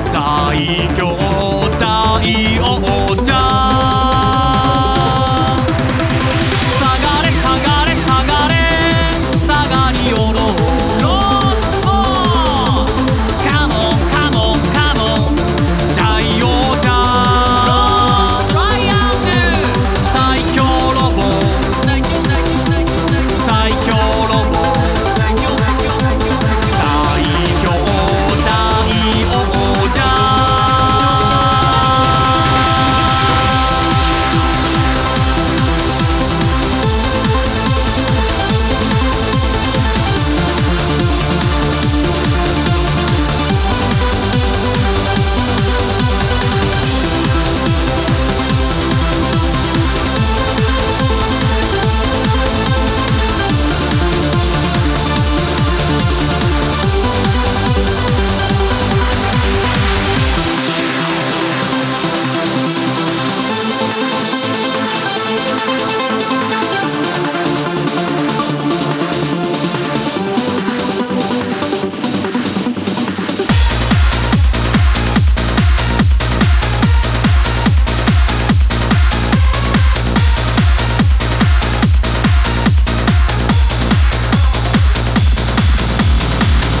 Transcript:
最強体